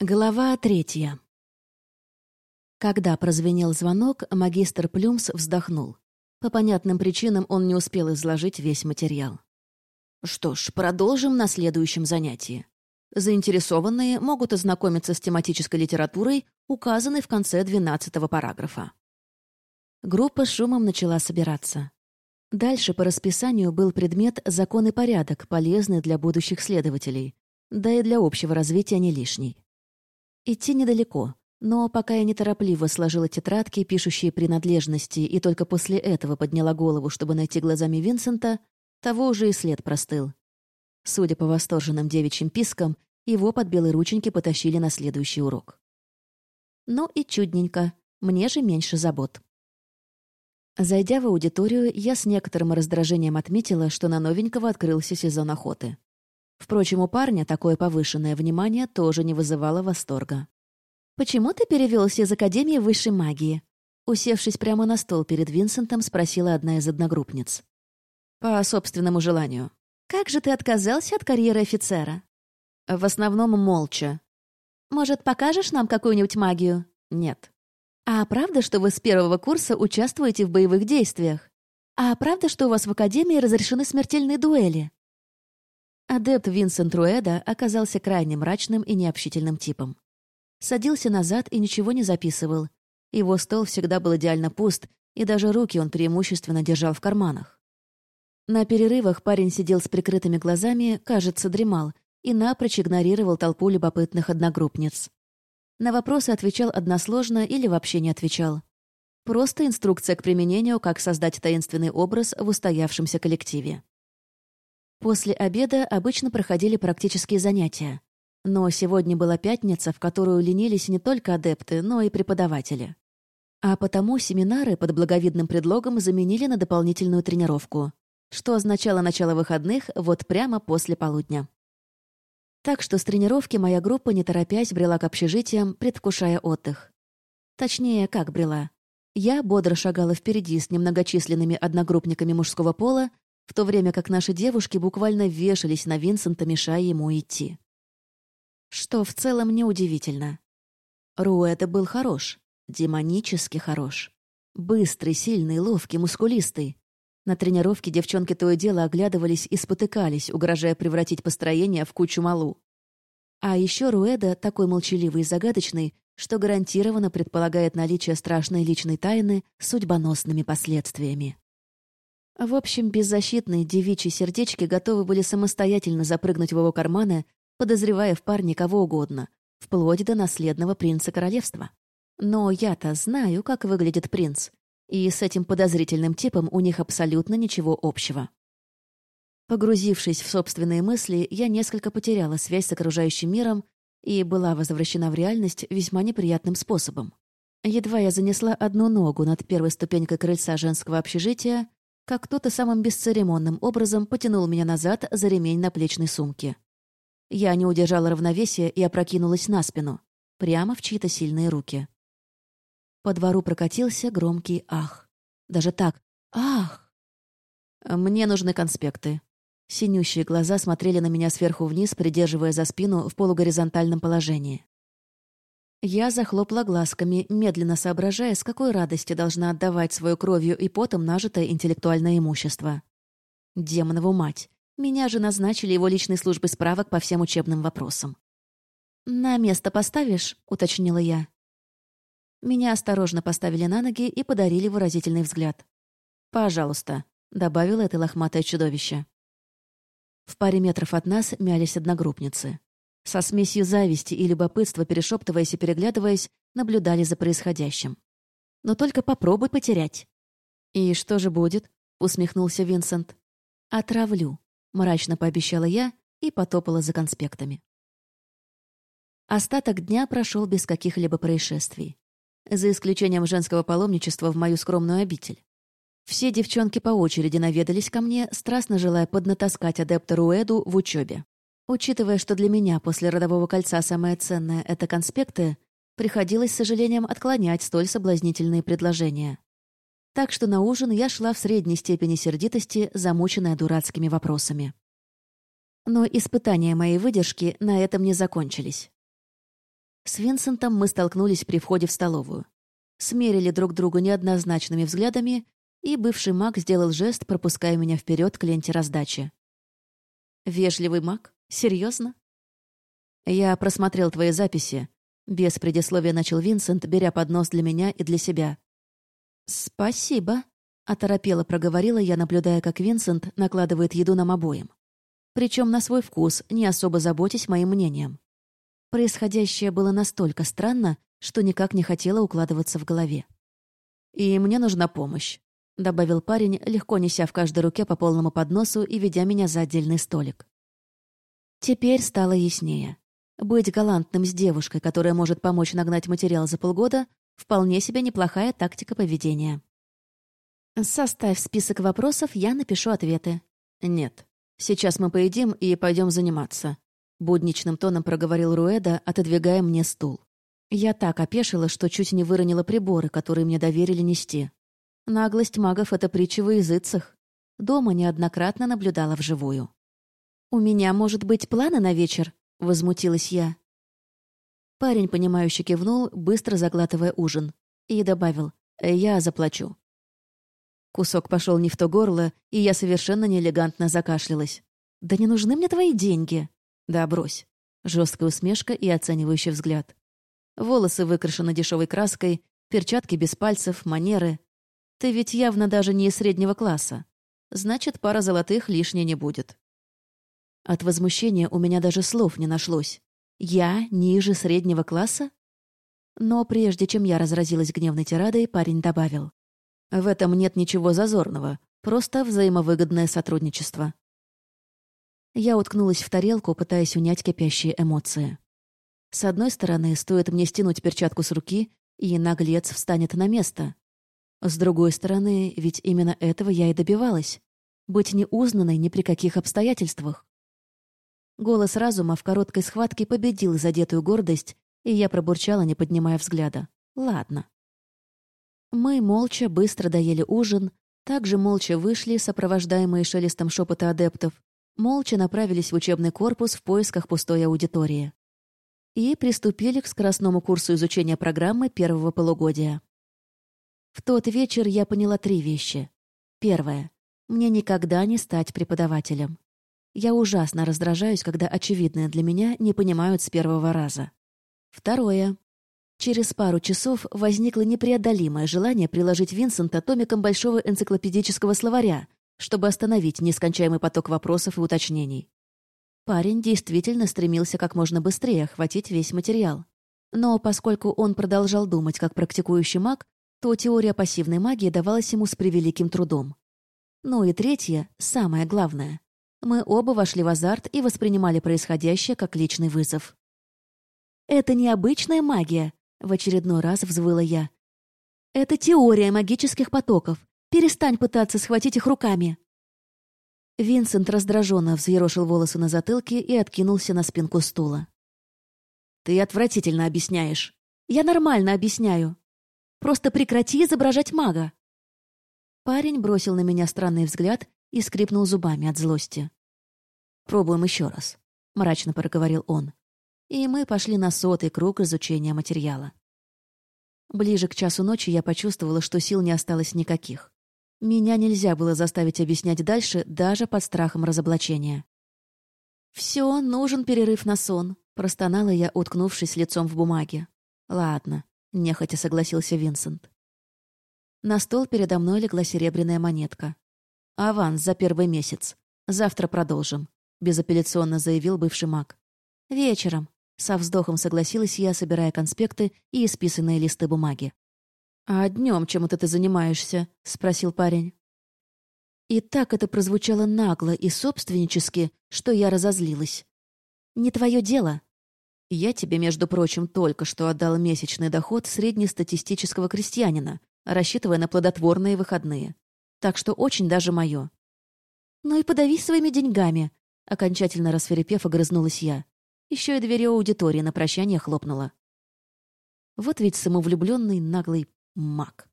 Глава третья. Когда прозвенел звонок, магистр Плюмс вздохнул. По понятным причинам он не успел изложить весь материал. Что ж, продолжим на следующем занятии. Заинтересованные могут ознакомиться с тематической литературой, указанной в конце 12 параграфа. Группа с шумом начала собираться. Дальше по расписанию был предмет «Закон и порядок», полезный для будущих следователей, да и для общего развития не лишний. Идти недалеко, но пока я неторопливо сложила тетрадки, пишущие принадлежности, и только после этого подняла голову, чтобы найти глазами Винсента, того уже и след простыл. Судя по восторженным девичьим пискам, его под белые рученьки потащили на следующий урок. Ну и чудненько, мне же меньше забот. Зайдя в аудиторию, я с некоторым раздражением отметила, что на новенького открылся сезон охоты. Впрочем, у парня такое повышенное внимание тоже не вызывало восторга. «Почему ты перевелся из Академии высшей магии?» Усевшись прямо на стол перед Винсентом, спросила одна из одногруппниц. «По собственному желанию». «Как же ты отказался от карьеры офицера?» «В основном молча». «Может, покажешь нам какую-нибудь магию?» «Нет». «А правда, что вы с первого курса участвуете в боевых действиях? А правда, что у вас в Академии разрешены смертельные дуэли?» Адепт Винсент Руэда оказался крайне мрачным и необщительным типом. Садился назад и ничего не записывал. Его стол всегда был идеально пуст, и даже руки он преимущественно держал в карманах. На перерывах парень сидел с прикрытыми глазами, кажется, дремал, и напрочь игнорировал толпу любопытных одногруппниц. На вопросы отвечал односложно или вообще не отвечал. Просто инструкция к применению, как создать таинственный образ в устоявшемся коллективе. После обеда обычно проходили практические занятия. Но сегодня была пятница, в которую ленились не только адепты, но и преподаватели. А потому семинары под благовидным предлогом заменили на дополнительную тренировку, что означало начало выходных вот прямо после полудня. Так что с тренировки моя группа, не торопясь, брела к общежитиям, предвкушая отдых. Точнее, как брела. Я бодро шагала впереди с немногочисленными одногруппниками мужского пола, в то время как наши девушки буквально вешались на Винсента, мешая ему идти. Что в целом неудивительно. Руэда был хорош, демонически хорош. Быстрый, сильный, ловкий, мускулистый. На тренировке девчонки то и дело оглядывались и спотыкались, угрожая превратить построение в кучу малу. А еще Руэда такой молчаливый и загадочный, что гарантированно предполагает наличие страшной личной тайны с судьбоносными последствиями. В общем, беззащитные девичьи сердечки готовы были самостоятельно запрыгнуть в его карманы, подозревая в парне кого угодно, вплоть до наследного принца королевства. Но я-то знаю, как выглядит принц, и с этим подозрительным типом у них абсолютно ничего общего. Погрузившись в собственные мысли, я несколько потеряла связь с окружающим миром и была возвращена в реальность весьма неприятным способом. Едва я занесла одну ногу над первой ступенькой крыльца женского общежития, как кто-то самым бесцеремонным образом потянул меня назад за ремень на плечной сумке. Я не удержала равновесия и опрокинулась на спину, прямо в чьи-то сильные руки. По двору прокатился громкий «ах». Даже так «ах». «Мне нужны конспекты». Синющие глаза смотрели на меня сверху вниз, придерживая за спину в полугоризонтальном положении. Я захлопала глазками, медленно соображая, с какой радости должна отдавать свою кровью и потом нажитое интеллектуальное имущество. Демонову мать. Меня же назначили его личной службой справок по всем учебным вопросам. «На место поставишь?» — уточнила я. Меня осторожно поставили на ноги и подарили выразительный взгляд. «Пожалуйста», — добавило это лохматое чудовище. В паре метров от нас мялись одногруппницы со смесью зависти и любопытства, перешептываясь и переглядываясь, наблюдали за происходящим. «Но только попробуй потерять». «И что же будет?» — усмехнулся Винсент. «Отравлю», — мрачно пообещала я и потопала за конспектами. Остаток дня прошел без каких-либо происшествий. За исключением женского паломничества в мою скромную обитель. Все девчонки по очереди наведались ко мне, страстно желая поднатаскать адепта Руэду в учебе. Учитывая, что для меня после родового кольца самое ценное — это конспекты, приходилось с сожалением отклонять столь соблазнительные предложения. Так что на ужин я шла в средней степени сердитости, замученная дурацкими вопросами. Но испытания моей выдержки на этом не закончились. С Винсентом мы столкнулись при входе в столовую. Смерили друг друга неоднозначными взглядами, и бывший маг сделал жест, пропуская меня вперед к ленте раздачи. «Вежливый маг? Серьезно? «Я просмотрел твои записи», — без предисловия начал Винсент, беря поднос для меня и для себя. «Спасибо», — оторопело проговорила я, наблюдая, как Винсент накладывает еду нам обоим. Причем на свой вкус, не особо заботясь моим мнением. Происходящее было настолько странно, что никак не хотела укладываться в голове. «И мне нужна помощь», — добавил парень, легко неся в каждой руке по полному подносу и ведя меня за отдельный столик. Теперь стало яснее. Быть галантным с девушкой, которая может помочь нагнать материал за полгода, вполне себе неплохая тактика поведения. Составь список вопросов, я напишу ответы. Нет. Сейчас мы поедим и пойдем заниматься. Будничным тоном проговорил Руэда, отодвигая мне стул. Я так опешила, что чуть не выронила приборы, которые мне доверили нести. Наглость магов — это притча во языцах. Дома неоднократно наблюдала вживую. «У меня, может быть, планы на вечер?» — возмутилась я. Парень, понимающе кивнул, быстро заглатывая ужин, и добавил «Я заплачу». Кусок пошел не в то горло, и я совершенно неэлегантно закашлялась. «Да не нужны мне твои деньги!» «Да брось». Жесткая усмешка и оценивающий взгляд. Волосы выкрашены дешевой краской, перчатки без пальцев, манеры. Ты ведь явно даже не из среднего класса. Значит, пара золотых лишней не будет. От возмущения у меня даже слов не нашлось. Я ниже среднего класса? Но прежде чем я разразилась гневной тирадой, парень добавил. В этом нет ничего зазорного, просто взаимовыгодное сотрудничество. Я уткнулась в тарелку, пытаясь унять кипящие эмоции. С одной стороны, стоит мне стянуть перчатку с руки, и наглец встанет на место. С другой стороны, ведь именно этого я и добивалась. Быть не узнанной ни при каких обстоятельствах. Голос разума в короткой схватке победил задетую гордость, и я пробурчала, не поднимая взгляда. «Ладно». Мы молча быстро доели ужин, также молча вышли, сопровождаемые шелестом шепота адептов, молча направились в учебный корпус в поисках пустой аудитории. И приступили к скоростному курсу изучения программы первого полугодия. В тот вечер я поняла три вещи. Первое. Мне никогда не стать преподавателем. Я ужасно раздражаюсь, когда очевидное для меня не понимают с первого раза. Второе. Через пару часов возникло непреодолимое желание приложить Винсента томиком большого энциклопедического словаря, чтобы остановить нескончаемый поток вопросов и уточнений. Парень действительно стремился как можно быстрее охватить весь материал. Но поскольку он продолжал думать как практикующий маг, то теория пассивной магии давалась ему с превеликим трудом. Ну и третье, самое главное. Мы оба вошли в азарт и воспринимали происходящее как личный вызов. «Это не обычная магия», — в очередной раз взвыла я. «Это теория магических потоков. Перестань пытаться схватить их руками». Винсент раздраженно взъерошил волосы на затылке и откинулся на спинку стула. «Ты отвратительно объясняешь». «Я нормально объясняю. Просто прекрати изображать мага». Парень бросил на меня странный взгляд и скрипнул зубами от злости. «Пробуем еще раз», — мрачно проговорил он. И мы пошли на сотый круг изучения материала. Ближе к часу ночи я почувствовала, что сил не осталось никаких. Меня нельзя было заставить объяснять дальше, даже под страхом разоблачения. «Все, нужен перерыв на сон», — простонала я, уткнувшись лицом в бумаге. «Ладно», — нехотя согласился Винсент. На стол передо мной легла серебряная монетка. «Аванс за первый месяц. Завтра продолжим», — безапелляционно заявил бывший маг. «Вечером», — со вздохом согласилась я, собирая конспекты и исписанные листы бумаги. «А днем чем это ты занимаешься?» — спросил парень. И так это прозвучало нагло и собственнически, что я разозлилась. «Не твое дело». «Я тебе, между прочим, только что отдал месячный доход среднестатистического крестьянина, рассчитывая на плодотворные выходные так что очень даже мое. «Ну и подавись своими деньгами», — окончательно расферепев, огрызнулась я. Еще и дверь аудитории на прощание хлопнула. Вот ведь самовлюбленный наглый маг.